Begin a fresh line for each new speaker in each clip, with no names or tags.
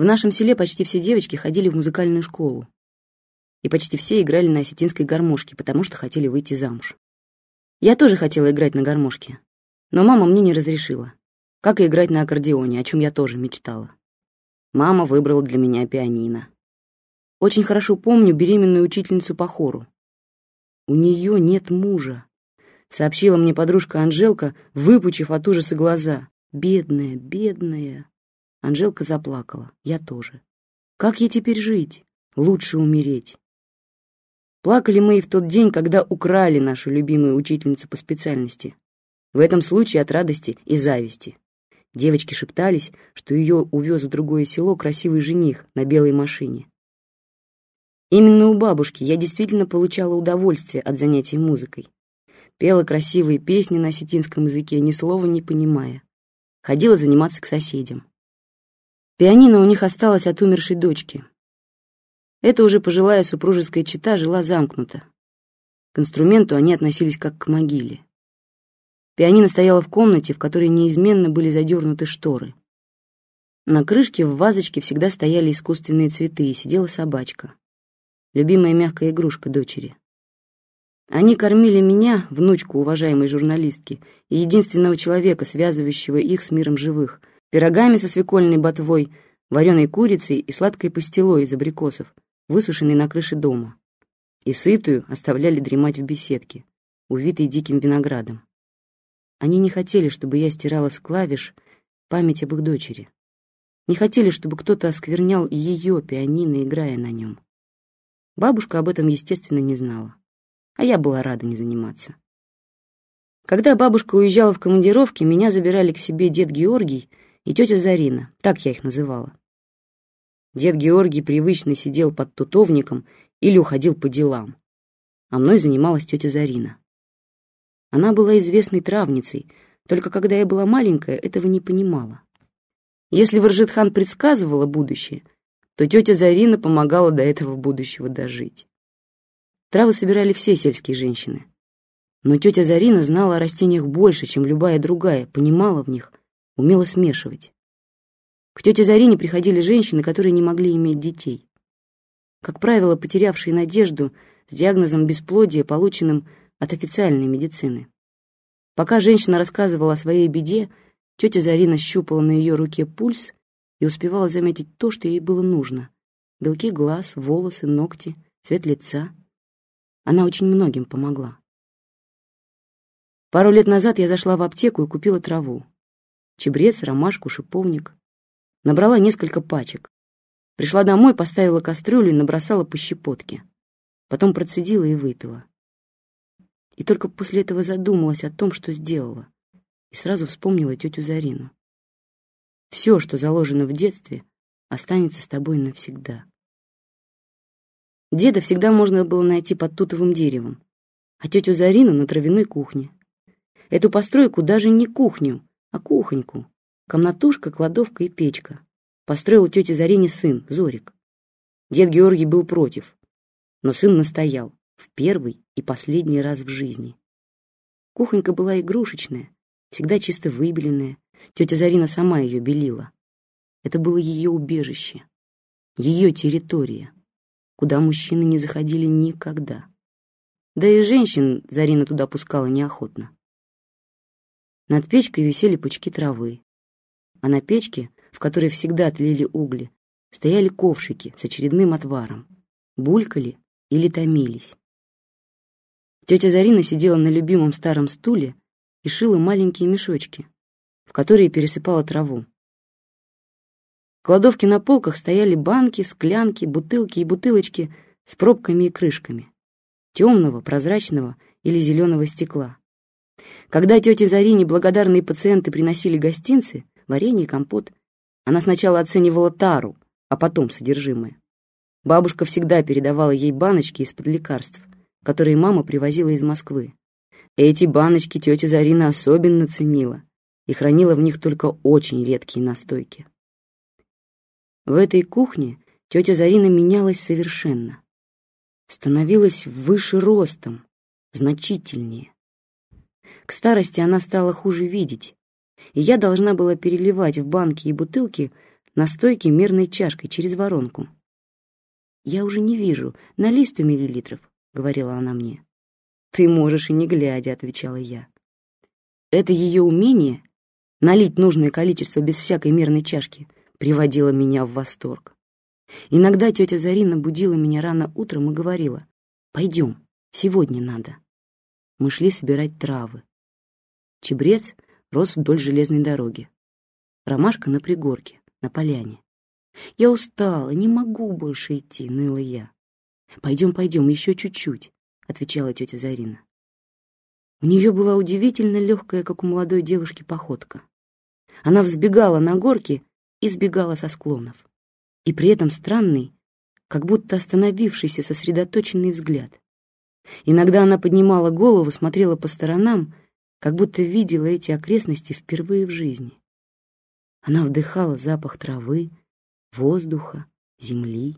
В нашем селе почти все девочки ходили в музыкальную школу. И почти все играли на осетинской гармошке, потому что хотели выйти замуж. Я тоже хотела играть на гармошке, но мама мне не разрешила. Как и играть на аккордеоне, о чем я тоже мечтала. Мама выбрала для меня пианино. Очень хорошо помню беременную учительницу по хору. «У нее нет мужа», — сообщила мне подружка Анжелка, выпучив от ужаса глаза. «Бедная, бедная». Анжелка заплакала, я тоже. «Как ей теперь жить? Лучше умереть». Плакали мы и в тот день, когда украли нашу любимую учительницу по специальности. В этом случае от радости и зависти. Девочки шептались, что ее увез в другое село красивый жених на белой машине. Именно у бабушки я действительно получала удовольствие от занятий музыкой. Пела красивые песни на осетинском языке, ни слова не понимая. Ходила заниматься к соседям. Пианино у них осталось от умершей дочки. Эта уже пожилая супружеская чета жила замкнуто. К инструменту они относились как к могиле. Пианино стояло в комнате, в которой неизменно были задернуты шторы. На крышке в вазочке всегда стояли искусственные цветы и сидела собачка любимая мягкая игрушка дочери. Они кормили меня, внучку уважаемой журналистки, и единственного человека, связывающего их с миром живых, пирогами со свекольной ботвой, вареной курицей и сладкой пастилой из абрикосов, высушенной на крыше дома. И сытую оставляли дремать в беседке, увитой диким виноградом. Они не хотели, чтобы я стирала с клавиш память об их дочери. Не хотели, чтобы кто-то осквернял ее пианино, играя на нем. Бабушка об этом, естественно, не знала. А я была рада не заниматься. Когда бабушка уезжала в командировки, меня забирали к себе дед Георгий и тетя Зарина, так я их называла. Дед Георгий привычно сидел под тутовником или уходил по делам, а мной занималась тетя Зарина. Она была известной травницей, только когда я была маленькая, этого не понимала. Если Варжитхан предсказывала будущее, то тетя Зарина помогала до этого будущего дожить. Травы собирали все сельские женщины. Но тетя Зарина знала о растениях больше, чем любая другая, понимала в них, умела смешивать. К тете Зарине приходили женщины, которые не могли иметь детей. Как правило, потерявшие надежду с диагнозом бесплодия, полученным от официальной медицины. Пока женщина рассказывала о своей беде, тетя Зарина щупала на ее руке пульс и успевала заметить то, что ей было нужно. Белки глаз, волосы, ногти, цвет лица. Она очень многим помогла. Пару лет назад я зашла в аптеку и купила траву. Чебрец, ромашку, шиповник. Набрала несколько пачек. Пришла домой, поставила кастрюлю и набросала по щепотке. Потом процедила и выпила. И только после этого задумалась о том, что сделала. И сразу вспомнила тетю Зарину. Все, что заложено в детстве, останется с тобой навсегда. Деда всегда можно было найти под тутовым деревом, а тетю Зарину на травяной кухне. Эту постройку даже не кухню, а кухоньку. Комнатушка, кладовка и печка. Построил тете Зарине сын, Зорик. Дед Георгий был против, но сын настоял в первый и последний раз в жизни. Кухонька была игрушечная, всегда чисто выбеленная, Тетя Зарина сама ее белила. Это было ее убежище, ее территория, куда мужчины не заходили никогда. Да и женщин Зарина туда пускала неохотно. Над печкой висели пучки травы, а на печке, в которой всегда тлели угли, стояли ковшики с очередным отваром, булькали или томились. Тетя Зарина сидела на любимом старом стуле и шила маленькие мешочки, в которые пересыпала траву. В кладовке на полках стояли банки, склянки, бутылки и бутылочки с пробками и крышками. Темного, прозрачного или зеленого стекла. Когда тете Зарине благодарные пациенты приносили гостинцы, варенье, компот, она сначала оценивала тару, а потом содержимое. Бабушка всегда передавала ей баночки из-под лекарств, которые мама привозила из Москвы. Эти баночки тетя Зарина особенно ценила и хранила в них только очень редкие настойки. В этой кухне тетя Зарина менялась совершенно. Становилась выше ростом, значительнее. К старости она стала хуже видеть, и я должна была переливать в банки и бутылки на стойке мерной чашкой через воронку. «Я уже не вижу, налей сто миллилитров», — говорила она мне. «Ты можешь и не глядя», — отвечала я. Это ее умение налить нужное количество без всякой мерной чашки приводило меня в восторг. Иногда тетя Зарина будила меня рано утром и говорила, «Пойдем, сегодня надо». Мы шли собирать травы. Чебрец рос вдоль железной дороги. Ромашка на пригорке, на поляне. «Я устала, не могу больше идти», — ныла я. «Пойдем, пойдем, еще чуть-чуть», — отвечала тетя Зарина. У нее была удивительно легкая, как у молодой девушки, походка. Она взбегала на горки и сбегала со склонов. И при этом странный, как будто остановившийся, сосредоточенный взгляд. Иногда она поднимала голову, смотрела по сторонам, как будто видела эти окрестности впервые в жизни. Она вдыхала запах травы, воздуха, земли,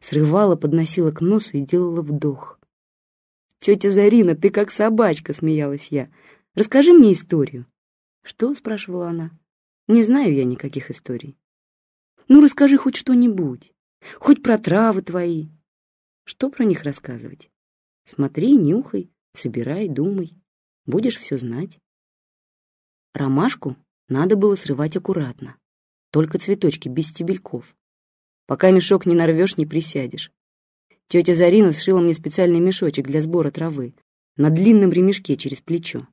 срывала, подносила к носу и делала вдох. «Тетя Зарина, ты как собачка!» — смеялась я. «Расскажи мне историю». «Что?» — спрашивала она. «Не знаю я никаких историй». «Ну, расскажи хоть что-нибудь, хоть про травы твои». «Что про них рассказывать?» «Смотри, нюхай, собирай, думай. Будешь все знать». Ромашку надо было срывать аккуратно, только цветочки без стебельков. Пока мешок не нарвешь, не присядешь. Тетя Зарина сшила мне специальный мешочек для сбора травы на длинном ремешке через плечо.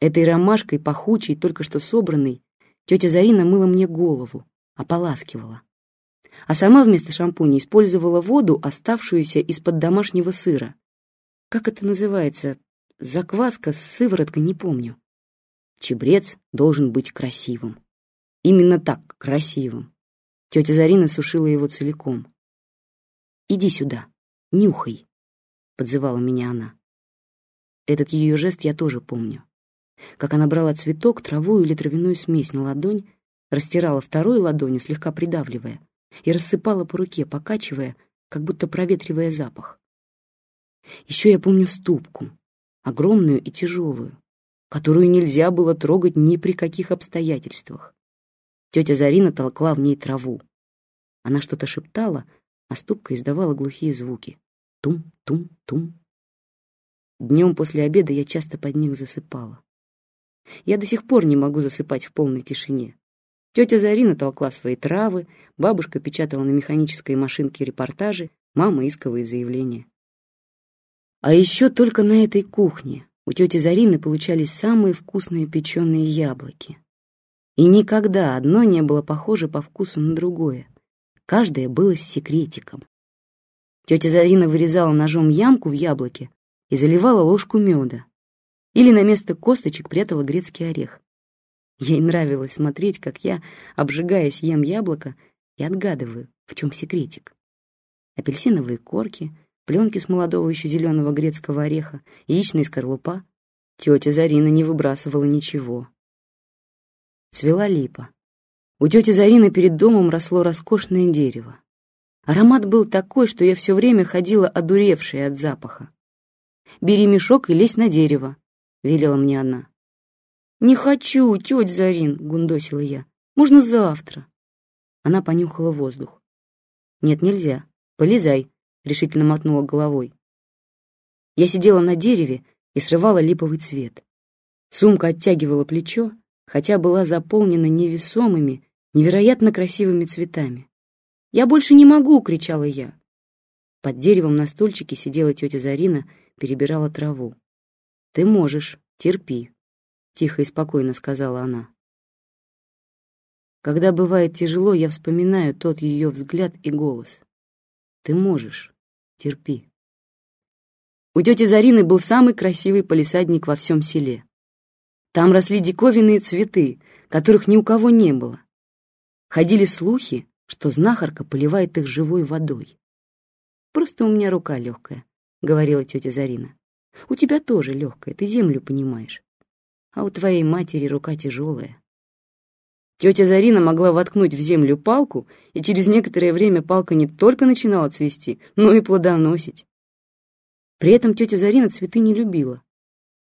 Этой ромашкой, пахучей, только что собранной, тетя Зарина мыла мне голову, ополаскивала. А сама вместо шампуня использовала воду, оставшуюся из-под домашнего сыра. Как это называется? Закваска с сывороткой, не помню. Чебрец должен быть красивым. Именно так, красивым. Тетя Зарина сушила его целиком. «Иди сюда, нюхай», — подзывала меня она. Этот ее жест я тоже помню. Как она брала цветок, траву или травяную смесь на ладонь, растирала второй ладонью, слегка придавливая, и рассыпала по руке, покачивая, как будто проветривая запах. Еще я помню ступку, огромную и тяжелую, которую нельзя было трогать ни при каких обстоятельствах. Тетя Зарина толкла в ней траву. Она что-то шептала, а ступка издавала глухие звуки. Тум-тум-тум. Днем после обеда я часто под них засыпала. Я до сих пор не могу засыпать в полной тишине. Тетя Зарина толкла свои травы, бабушка печатала на механической машинке репортажи, мама исковые заявления. А еще только на этой кухне у тети Зарины получались самые вкусные печеные яблоки. И никогда одно не было похоже по вкусу на другое. Каждое было с секретиком. Тетя Зарина вырезала ножом ямку в яблоке и заливала ложку меда. Или на место косточек прятала грецкий орех. Ей нравилось смотреть, как я, обжигаясь, ем яблоко и отгадываю, в чем секретик. Апельсиновые корки, пленки с молодого еще зеленого грецкого ореха, яичная скорлупа. Тетя Зарина не выбрасывала ничего. Цвела липа. У тети Зарины перед домом росло роскошное дерево. Аромат был такой, что я все время ходила одуревшая от запаха. «Бери мешок и лезь на дерево», — велела мне она. «Не хочу, тетя Зарин», — гундосила я. «Можно завтра». Она понюхала воздух. «Нет, нельзя. Полезай», — решительно мотнула головой. Я сидела на дереве и срывала липовый цвет. Сумка оттягивала плечо, хотя была заполнена невесомыми, невероятно красивыми цветами. «Я больше не могу!» — кричала я. Под деревом на стульчике сидела тетя Зарина, перебирала траву. «Ты можешь, терпи», — тихо и спокойно сказала она. Когда бывает тяжело, я вспоминаю тот ее взгляд и голос. «Ты можешь, терпи». У тети Зарины был самый красивый полисадник во всем селе. Там росли диковинные цветы, которых ни у кого не было. Ходили слухи, что знахарка поливает их живой водой. «Просто у меня рука легкая», — говорила тетя Зарина. «У тебя тоже легкая, ты землю понимаешь. А у твоей матери рука тяжелая». Тетя Зарина могла воткнуть в землю палку, и через некоторое время палка не только начинала цвести, но и плодоносить. При этом тетя Зарина цветы не любила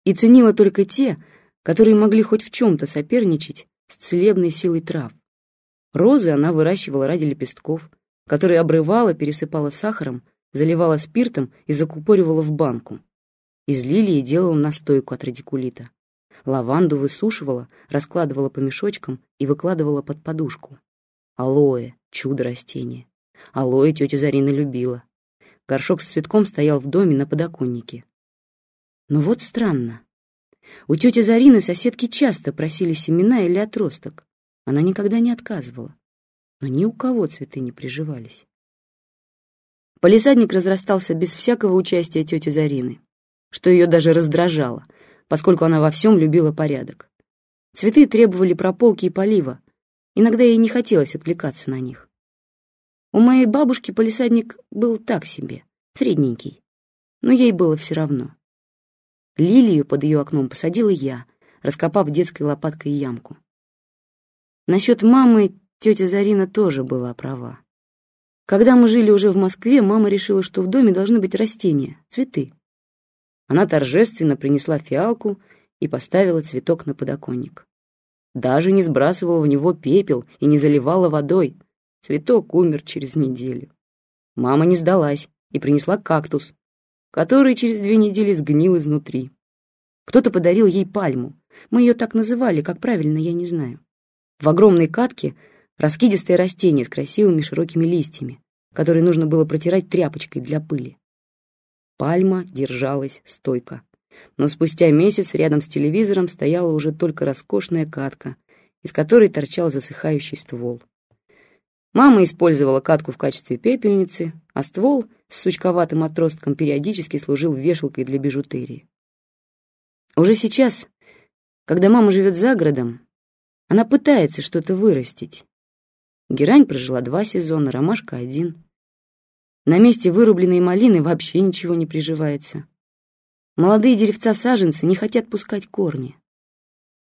и ценила только те, которые могли хоть в чем-то соперничать с целебной силой трав. Розы она выращивала ради лепестков, которые обрывала, пересыпала сахаром, заливала спиртом и закупоривала в банку. Из лилии делала настойку от радикулита. Лаванду высушивала, раскладывала по мешочкам и выкладывала под подушку. Алоэ — чудо растения. Алоэ тетя Зарина любила. Горшок с цветком стоял в доме на подоконнике. Но вот странно. У тети Зарины соседки часто просили семена или отросток. Она никогда не отказывала. Но ни у кого цветы не приживались. Полисадник разрастался без всякого участия тети Зарины, что ее даже раздражало, поскольку она во всем любила порядок. Цветы требовали прополки и полива. Иногда ей не хотелось отвлекаться на них. У моей бабушки полисадник был так себе, средненький, но ей было все равно. Лилию под ее окном посадила я, раскопав детской лопаткой ямку. Насчет мамы тетя Зарина тоже была права. Когда мы жили уже в Москве, мама решила, что в доме должны быть растения, цветы. Она торжественно принесла фиалку и поставила цветок на подоконник. Даже не сбрасывала в него пепел и не заливала водой. Цветок умер через неделю. Мама не сдалась и принесла кактус, который через две недели сгнил изнутри. Кто-то подарил ей пальму. Мы ее так называли, как правильно, я не знаю. В огромной катке раскидистое растение с красивыми широкими листьями, которые нужно было протирать тряпочкой для пыли. Пальма держалась стойко. Но спустя месяц рядом с телевизором стояла уже только роскошная катка, из которой торчал засыхающий ствол. Мама использовала катку в качестве пепельницы, а ствол с сучковатым отростком периодически служил вешалкой для бижутерии. Уже сейчас, когда мама живет за городом, она пытается что-то вырастить, Герань прожила два сезона, ромашка — один. На месте вырубленной малины вообще ничего не приживается. Молодые деревца-саженцы не хотят пускать корни.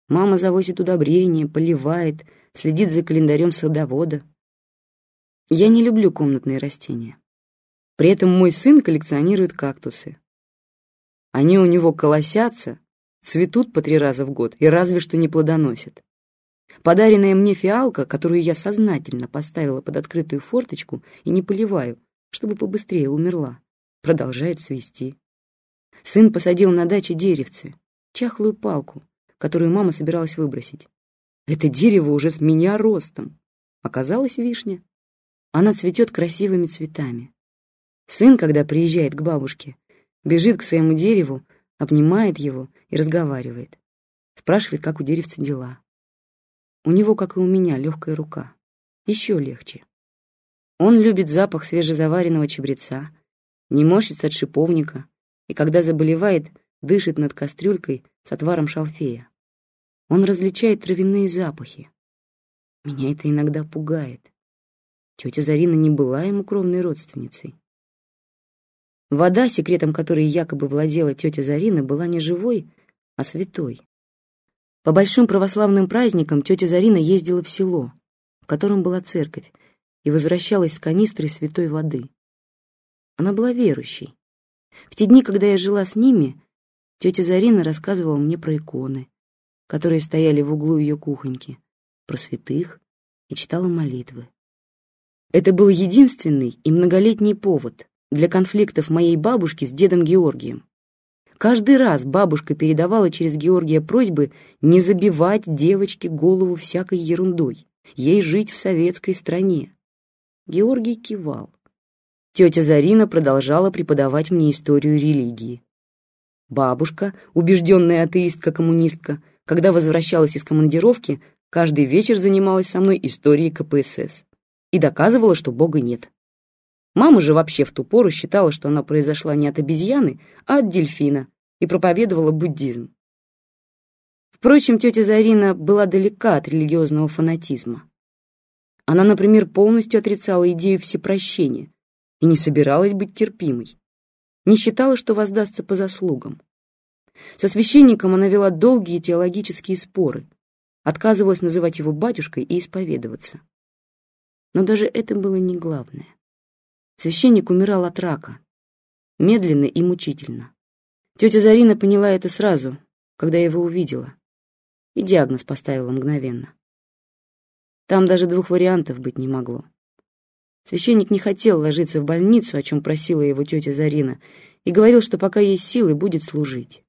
Мама завозит удобрения, поливает, следит за календарем садовода. Я не люблю комнатные растения. При этом мой сын коллекционирует кактусы. Они у него колосятся, цветут по три раза в год и разве что не плодоносят. Подаренная мне фиалка, которую я сознательно поставила под открытую форточку и не поливаю, чтобы побыстрее умерла, продолжает цвести. Сын посадил на даче деревце, чахлую палку, которую мама собиралась выбросить. Это дерево уже с меня ростом. Оказалась вишня. Она цветет красивыми цветами. Сын, когда приезжает к бабушке, бежит к своему дереву, обнимает его и разговаривает. Спрашивает, как у деревца дела. У него, как и у меня, легкая рука. Еще легче. Он любит запах свежезаваренного чабреца, не морщится от шиповника, и когда заболевает, дышит над кастрюлькой с отваром шалфея. Он различает травяные запахи. Меня это иногда пугает. Тетя Зарина не была ему кровной родственницей. Вода, секретом которой якобы владела тетя Зарина, была не живой, а святой. По большим православным праздникам тетя Зарина ездила в село, в котором была церковь, и возвращалась с канистрой святой воды. Она была верующей. В те дни, когда я жила с ними, тетя Зарина рассказывала мне про иконы, которые стояли в углу ее кухоньки, про святых и читала молитвы. Это был единственный и многолетний повод для конфликтов моей бабушки с дедом Георгием. Каждый раз бабушка передавала через Георгия просьбы не забивать девочке голову всякой ерундой, ей жить в советской стране. Георгий кивал. Тетя Зарина продолжала преподавать мне историю религии. Бабушка, убежденная атеистка-коммунистка, когда возвращалась из командировки, каждый вечер занималась со мной историей КПСС и доказывала, что Бога нет. Мама же вообще в ту пору считала, что она произошла не от обезьяны, а от дельфина, и проповедовала буддизм. Впрочем, тетя Зарина была далека от религиозного фанатизма. Она, например, полностью отрицала идею всепрощения и не собиралась быть терпимой. Не считала, что воздастся по заслугам. Со священником она вела долгие теологические споры, отказывалась называть его батюшкой и исповедоваться. Но даже это было не главное. Священник умирал от рака. Медленно и мучительно. Тетя Зарина поняла это сразу, когда его увидела. И диагноз поставила мгновенно. Там даже двух вариантов быть не могло. Священник не хотел ложиться в больницу, о чем просила его тетя Зарина, и говорил, что пока есть силы, будет служить.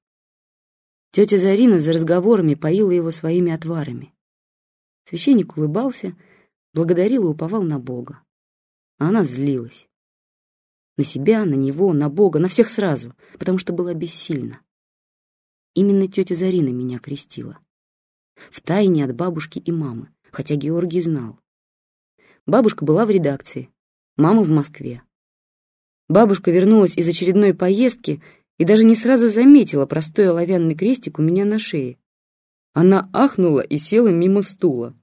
Тетя Зарина за разговорами поила его своими отварами. Священник улыбался, благодарил и уповал на Бога. А она злилась. На себя, на него, на Бога, на всех сразу, потому что была бессильна. Именно тетя Зарина меня крестила. Втайне от бабушки и мамы, хотя Георгий знал. Бабушка была в редакции, мама в Москве. Бабушка вернулась из очередной поездки и даже не сразу заметила простой оловянный крестик у меня на шее. Она ахнула и села мимо стула.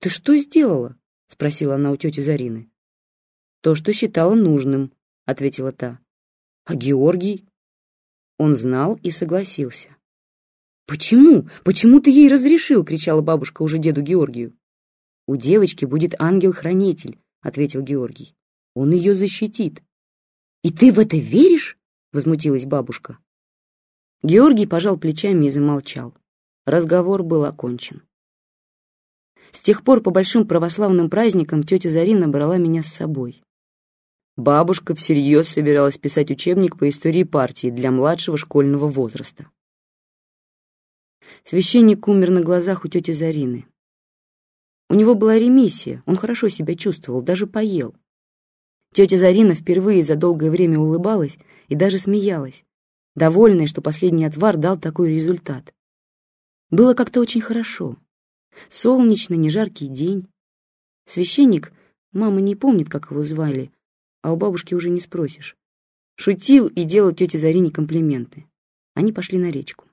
«Ты что сделала?» — спросила она у тети Зарины. «То, что считала нужным», — ответила та. «А Георгий?» Он знал и согласился. «Почему? Почему ты ей разрешил?» — кричала бабушка уже деду Георгию. «У девочки будет ангел-хранитель», — ответил Георгий. «Он ее защитит». «И ты в это веришь?» — возмутилась бабушка. Георгий пожал плечами и замолчал. Разговор был окончен. С тех пор по большим православным праздникам тетя Зарина брала меня с собой. Бабушка всерьез собиралась писать учебник по истории партии для младшего школьного возраста. Священник умер на глазах у тети Зарины. У него была ремиссия, он хорошо себя чувствовал, даже поел. Тетя Зарина впервые за долгое время улыбалась и даже смеялась, довольная, что последний отвар дал такой результат. Было как-то очень хорошо. Солнечно, не жаркий день. Священник, мама не помнит, как его звали, а у бабушки уже не спросишь. Шутил и делал тете Зарине комплименты. Они пошли на речку.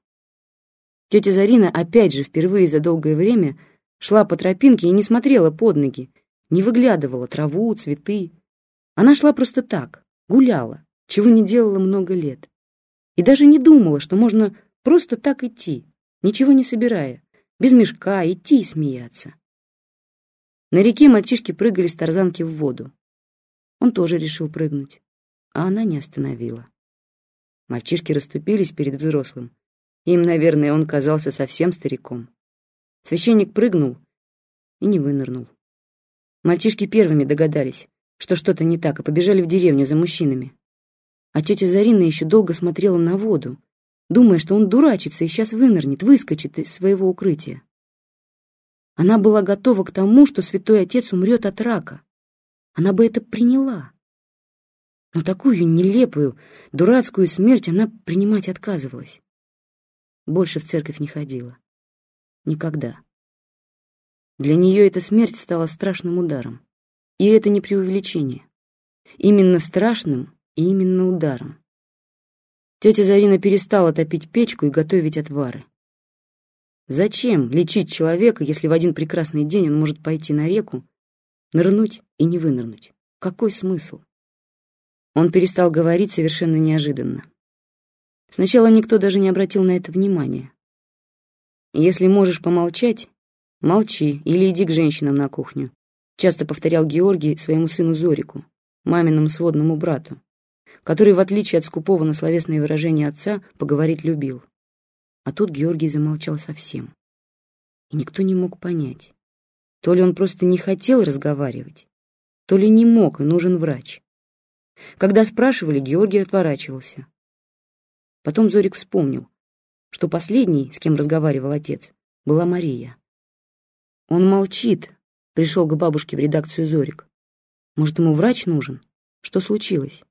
Тетя Зарина опять же впервые за долгое время шла по тропинке и не смотрела под ноги, не выглядывала траву, цветы. Она шла просто так, гуляла, чего не делала много лет. И даже не думала, что можно просто так идти, ничего не собирая, без мешка, идти и смеяться. На реке мальчишки прыгали с тарзанки в воду. Он тоже решил прыгнуть, а она не остановила. Мальчишки расступились перед взрослым. Им, наверное, он казался совсем стариком. Священник прыгнул и не вынырнул. Мальчишки первыми догадались, что что-то не так, и побежали в деревню за мужчинами. А тетя Зарина еще долго смотрела на воду, думая, что он дурачится и сейчас вынырнет, выскочит из своего укрытия. Она была готова к тому, что святой отец умрет от рака, она бы это приняла. Но такую нелепую, дурацкую смерть она принимать отказывалась. Больше в церковь не ходила. Никогда. Для нее эта смерть стала страшным ударом. И это не преувеличение. Именно страшным и именно ударом. Тетя Зарина перестала топить печку и готовить отвары. Зачем лечить человека, если в один прекрасный день он может пойти на реку Нырнуть и не вынырнуть. Какой смысл? Он перестал говорить совершенно неожиданно. Сначала никто даже не обратил на это внимания. «Если можешь помолчать, молчи или иди к женщинам на кухню», часто повторял Георгий своему сыну Зорику, маминому сводному брату, который, в отличие от скупого на словесные выражения отца, поговорить любил. А тут Георгий замолчал совсем. И никто не мог понять, то ли он просто не хотел разговаривать, то ли не мог и нужен врач. Когда спрашивали, Георгий отворачивался. Потом Зорик вспомнил, что последней, с кем разговаривал отец, была Мария. «Он молчит», — пришел к бабушке в редакцию Зорик. «Может, ему врач нужен? Что случилось?»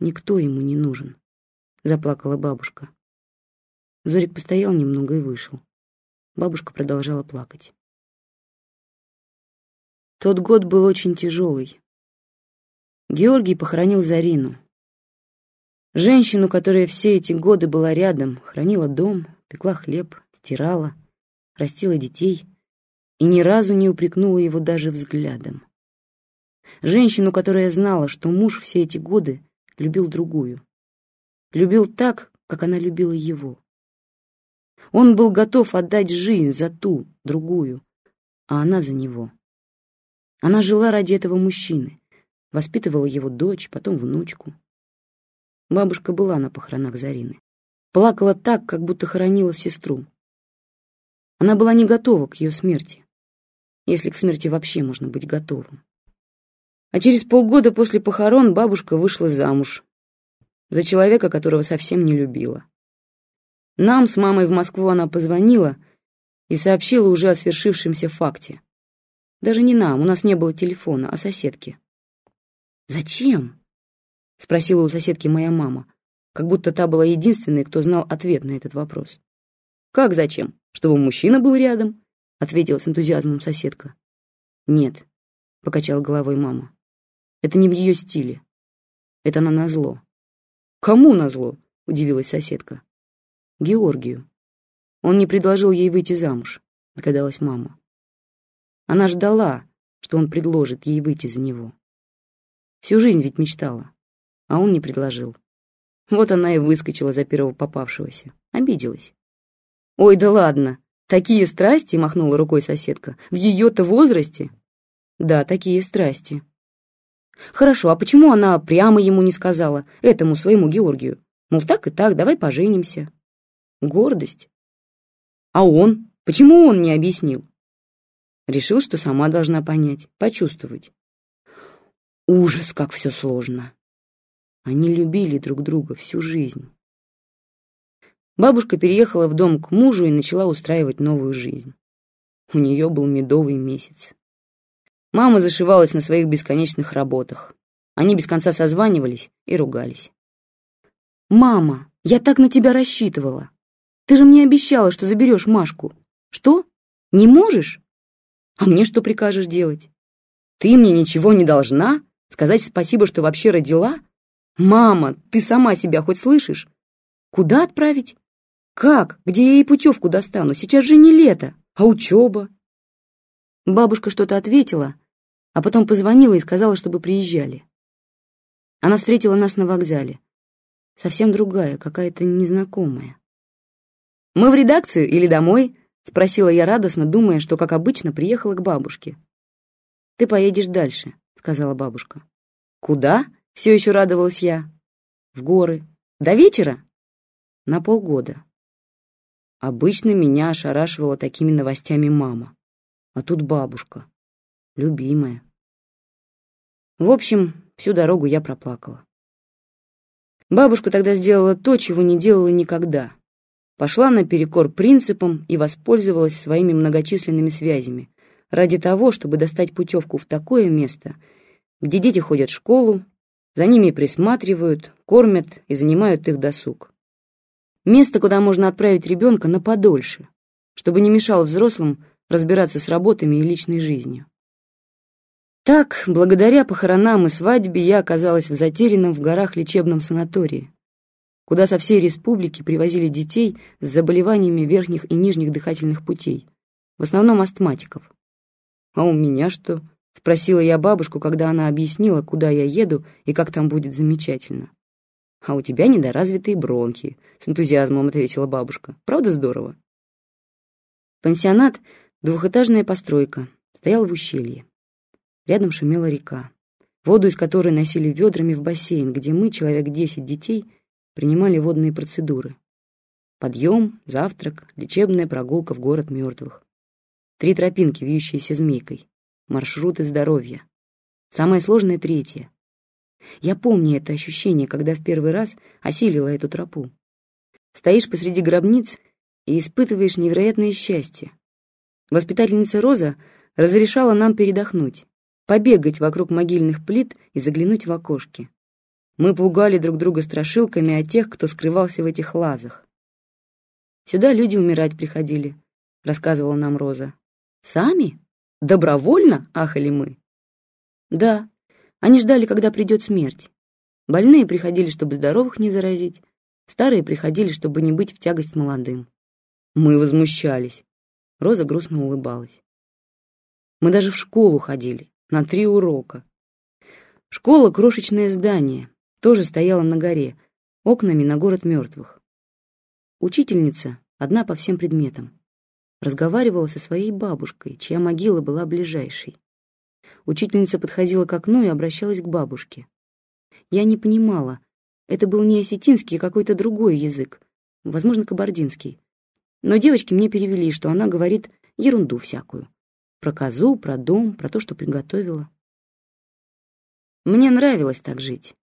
«Никто ему не нужен», — заплакала бабушка. Зорик постоял немного и вышел. Бабушка продолжала плакать. Тот год был очень тяжелый. Георгий похоронил Зарину. Женщину, которая все эти годы была рядом, хранила дом, пекла хлеб, стирала, растила детей и ни разу не упрекнула его даже взглядом. Женщину, которая знала, что муж все эти годы любил другую. Любил так, как она любила его. Он был готов отдать жизнь за ту, другую, а она за него. Она жила ради этого мужчины, воспитывала его дочь, потом внучку. Бабушка была на похоронах Зарины. Плакала так, как будто хоронила сестру. Она была не готова к ее смерти. если к смерти вообще можно быть готовым. А через полгода после похорон бабушка вышла замуж за человека, которого совсем не любила. Нам с мамой в Москву она позвонила и сообщила уже о свершившемся факте. Даже не нам, у нас не было телефона, а соседке. «Зачем?» — спросила у соседки моя мама, как будто та была единственной, кто знал ответ на этот вопрос. «Как зачем? Чтобы мужчина был рядом?» — ответила с энтузиазмом соседка. «Нет», — покачала головой мама. «Это не в ее стиле. Это на назло». «Кому назло?» — удивилась соседка. «Георгию. Он не предложил ей выйти замуж», — догадалась мама. Она ждала, что он предложит ей выйти за него. Всю жизнь ведь мечтала, а он не предложил. Вот она и выскочила за первого попавшегося. Обиделась. «Ой, да ладно! Такие страсти!» — махнула рукой соседка. «В ее-то возрасте?» «Да, такие страсти». «Хорошо, а почему она прямо ему не сказала, этому своему Георгию? Мол, так и так, давай поженимся». Гордость. А он? Почему он не объяснил? Решил, что сама должна понять, почувствовать. Ужас, как все сложно. Они любили друг друга всю жизнь. Бабушка переехала в дом к мужу и начала устраивать новую жизнь. У нее был медовый месяц. Мама зашивалась на своих бесконечных работах. Они без конца созванивались и ругались. «Мама, я так на тебя рассчитывала. Ты же мне обещала, что заберешь Машку. Что? Не можешь? А мне что прикажешь делать? Ты мне ничего не должна? Сказать спасибо, что вообще родила? Мама, ты сама себя хоть слышишь? Куда отправить? Как? Где я ей путевку достану? Сейчас же не лето, а учеба. Бабушка что-то ответила, а потом позвонила и сказала, чтобы приезжали. Она встретила нас на вокзале. Совсем другая, какая-то незнакомая. «Мы в редакцию или домой?» — спросила я радостно, думая, что, как обычно, приехала к бабушке. «Ты поедешь дальше», — сказала бабушка. «Куда?» — все еще радовалась я. «В горы. До вечера?» «На полгода». Обычно меня ошарашивала такими новостями мама. А тут бабушка. Любимая. В общем, всю дорогу я проплакала. Бабушка тогда сделала то, чего не делала никогда. Пошла наперекор принципам и воспользовалась своими многочисленными связями, ради того, чтобы достать путевку в такое место, где дети ходят в школу, за ними присматривают, кормят и занимают их досуг. Место, куда можно отправить ребенка на подольше, чтобы не мешало взрослым разбираться с работами и личной жизнью. Так, благодаря похоронам и свадьбе, я оказалась в затерянном в горах лечебном санатории, куда со всей республики привозили детей с заболеваниями верхних и нижних дыхательных путей, в основном астматиков. «А у меня что?» — спросила я бабушку, когда она объяснила, куда я еду и как там будет замечательно. «А у тебя недоразвитые бронхи», — с энтузиазмом ответила бабушка. «Правда здорово?» Пансионат — двухэтажная постройка, стоял в ущелье. Рядом шумела река, воду из которой носили ведрами в бассейн, где мы, человек десять детей, принимали водные процедуры. Подъем, завтрак, лечебная прогулка в город мертвых. Три тропинки, вьющиеся змейкой. Маршруты здоровья. Самое сложное — третье. Я помню это ощущение, когда в первый раз осилила эту тропу. Стоишь посреди гробниц и испытываешь невероятное счастье. Воспитательница Роза разрешала нам передохнуть, побегать вокруг могильных плит и заглянуть в окошки. Мы пугали друг друга страшилками о тех, кто скрывался в этих лазах. Сюда люди умирать приходили, рассказывала нам Роза. Сами? Добровольно? Ахали мы. Да, они ждали, когда придет смерть. Больные приходили, чтобы здоровых не заразить. Старые приходили, чтобы не быть в тягость молодым. Мы возмущались. Роза грустно улыбалась. Мы даже в школу ходили, на три урока. Школа — крошечное здание, тоже стояла на горе, окнами на город мертвых. Учительница, одна по всем предметам разговаривала со своей бабушкой, чья могила была ближайшей. Учительница подходила к окну и обращалась к бабушке. Я не понимала, это был не осетинский, а какой-то другой язык, возможно, кабардинский. Но девочки мне перевели, что она говорит ерунду всякую. Про козу, про дом, про то, что приготовила. Мне нравилось так жить.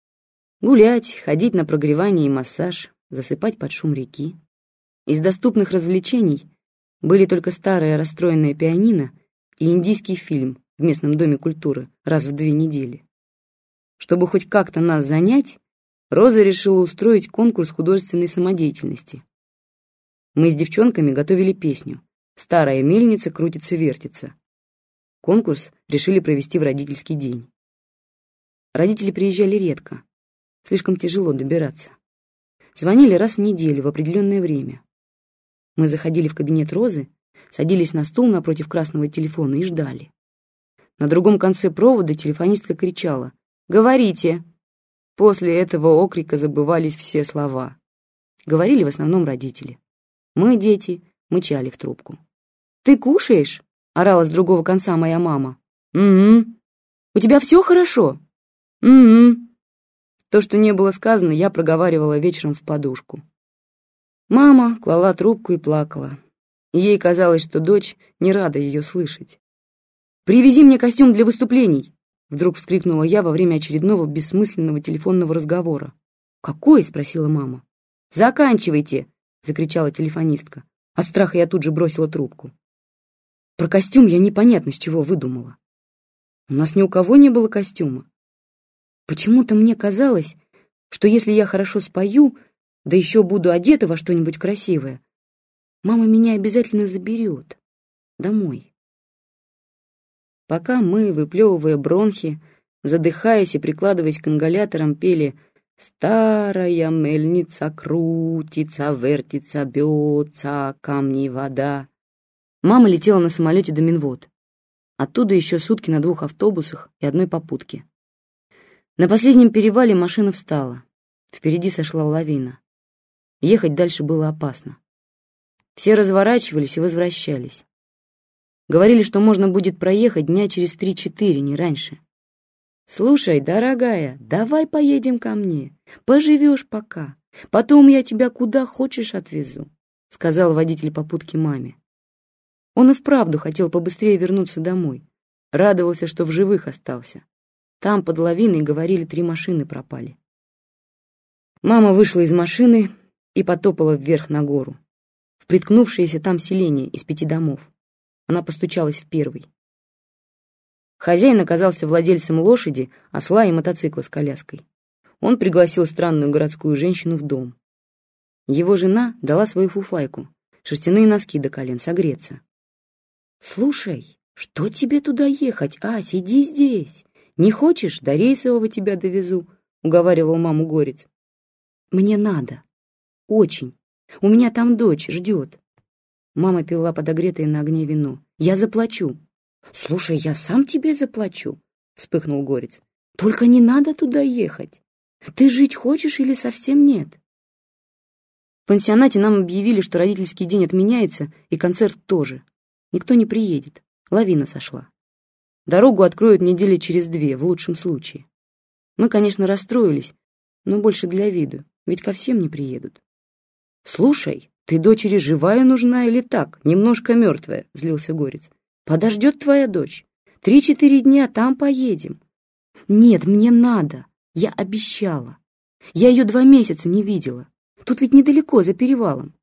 Гулять, ходить на прогревание и массаж, засыпать под шум реки. Из доступных развлечений были только старое расстроенное пианино и индийский фильм в местном доме культуры раз в две недели. Чтобы хоть как-то нас занять, Роза решила устроить конкурс художественной самодеятельности. Мы с девчонками готовили песню «Старая мельница крутится-вертится». Конкурс решили провести в родительский день. Родители приезжали редко, слишком тяжело добираться. Звонили раз в неделю в определенное время. Мы заходили в кабинет Розы, садились на стул напротив красного телефона и ждали. На другом конце провода телефонистка кричала «Говорите!». После этого окрика забывались все слова. Говорили в основном родители. Мы, дети, мычали в трубку. «Ты кушаешь?» — орала с другого конца моя мама. «Угу». «У тебя все хорошо?» «Угу». То, что не было сказано, я проговаривала вечером в подушку. Мама клала трубку и плакала. Ей казалось, что дочь не рада ее слышать. «Привези мне костюм для выступлений!» Вдруг вскрикнула я во время очередного бессмысленного телефонного разговора. «Какой?» — спросила мама. «Заканчивайте!» — закричала телефонистка. От страха я тут же бросила трубку. Про костюм я непонятно с чего выдумала. У нас ни у кого не было костюма. Почему-то мне казалось, что если я хорошо спою, да еще буду одета во что-нибудь красивое, мама меня обязательно заберет домой. Пока мы, выплевывая бронхи, задыхаясь и прикладываясь к ингаляторам, пели «Старая мельница крутится, вертится, бьется, камни вода». Мама летела на самолете до Минвод. Оттуда еще сутки на двух автобусах и одной попутке. На последнем перевале машина встала. Впереди сошла лавина. Ехать дальше было опасно. Все разворачивались и возвращались. Говорили, что можно будет проехать дня через три-четыре, не раньше. «Слушай, дорогая, давай поедем ко мне. Поживешь пока. Потом я тебя куда хочешь отвезу», — сказал водитель попутки маме. Он и вправду хотел побыстрее вернуться домой. Радовался, что в живых остался. Там под лавиной, говорили, три машины пропали. Мама вышла из машины и потопала вверх на гору, в приткнувшееся там селение из пяти домов. Она постучалась в первый. Хозяин оказался владельцем лошади, осла и мотоцикла с коляской. Он пригласил странную городскую женщину в дом. Его жена дала свою фуфайку, шерстяные носки до колен, согреться. «Слушай, что тебе туда ехать? А, сиди здесь. Не хочешь, до рейсового тебя довезу», — уговаривал маму Горец. «Мне надо. Очень. У меня там дочь ждет. Мама пила подогретое на огне вино. Я заплачу. Слушай, я сам тебе заплачу, вспыхнул Горец. Только не надо туда ехать. Ты жить хочешь или совсем нет? В пансионате нам объявили, что родительский день отменяется, и концерт тоже. Никто не приедет. Лавина сошла. Дорогу откроют недели через две, в лучшем случае. Мы, конечно, расстроились, но больше для виду, ведь ко всем не приедут. «Слушай, ты дочери живая нужна или так, немножко мертвая?» — злился Горец. «Подождет твоя дочь. Три-четыре дня там поедем». «Нет, мне надо. Я обещала. Я ее два месяца не видела. Тут ведь недалеко, за перевалом».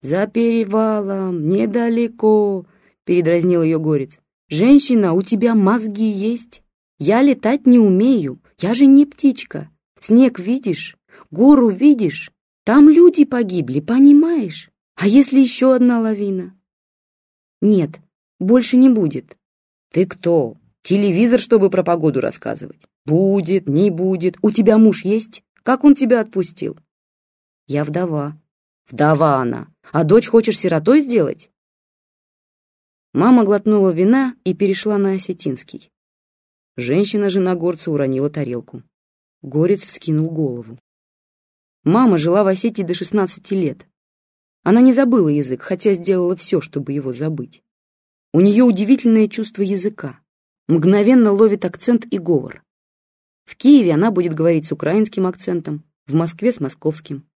«За перевалом, недалеко», — передразнил ее Горец. «Женщина, у тебя мозги есть? Я летать не умею, я же не птичка. Снег видишь, гору видишь, там люди погибли, понимаешь? А если еще одна лавина? Нет, больше не будет. Ты кто? Телевизор, чтобы про погоду рассказывать? Будет, не будет. У тебя муж есть? Как он тебя отпустил? Я вдова. Вдова она. А дочь хочешь сиротой сделать? Мама глотнула вина и перешла на осетинский. Женщина-жена горца уронила тарелку. Горец вскинул голову. Мама жила в Осетии до 16 лет. Она не забыла язык, хотя сделала все, чтобы его забыть. У нее удивительное чувство языка. Мгновенно ловит акцент и говор. В Киеве она будет говорить с украинским акцентом, в Москве с московским.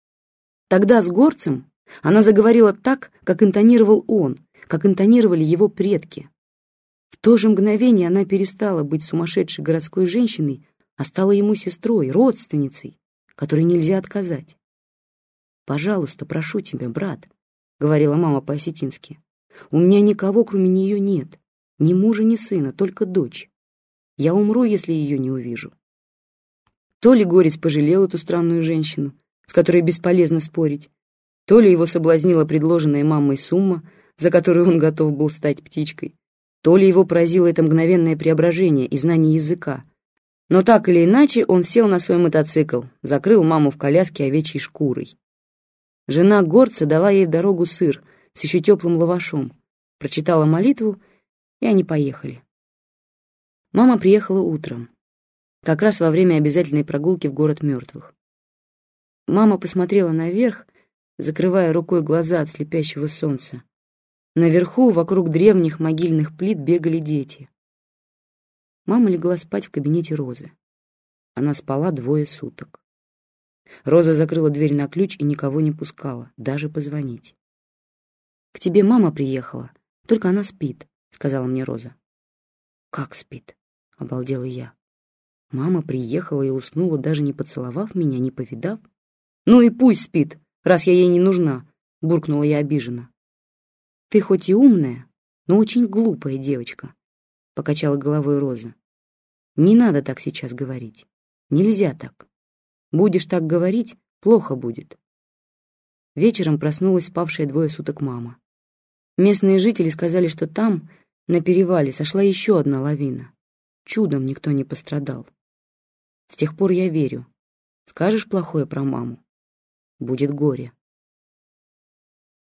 Тогда с горцем она заговорила так, как интонировал он, как интонировали его предки. В то же мгновение она перестала быть сумасшедшей городской женщиной, а стала ему сестрой, родственницей, которой нельзя отказать. «Пожалуйста, прошу тебя, брат», — говорила мама по-осетински. «У меня никого, кроме нее, нет. Ни мужа, ни сына, только дочь. Я умру, если ее не увижу». То ли Горец пожалел эту странную женщину, с которой бесполезно спорить, то ли его соблазнила предложенная мамой сумма, за которую он готов был стать птичкой, то ли его поразило это мгновенное преображение и знание языка. Но так или иначе он сел на свой мотоцикл, закрыл маму в коляске овечьей шкурой. Жена горца дала ей в дорогу сыр с еще теплым лавашом, прочитала молитву, и они поехали. Мама приехала утром, как раз во время обязательной прогулки в город мертвых. Мама посмотрела наверх, закрывая рукой глаза от слепящего солнца. Наверху, вокруг древних могильных плит, бегали дети. Мама легла спать в кабинете Розы. Она спала двое суток. Роза закрыла дверь на ключ и никого не пускала, даже позвонить. «К тебе мама приехала, только она спит», — сказала мне Роза. «Как спит?» — обалдела я. Мама приехала и уснула, даже не поцеловав меня, не повидав. «Ну и пусть спит, раз я ей не нужна», — буркнула я обиженно. «Ты хоть и умная, но очень глупая девочка», — покачала головой Роза. «Не надо так сейчас говорить. Нельзя так. Будешь так говорить, плохо будет». Вечером проснулась спавшая двое суток мама. Местные жители сказали, что там, на перевале, сошла еще одна лавина. Чудом никто не пострадал. С тех пор я верю. Скажешь плохое про маму, будет горе.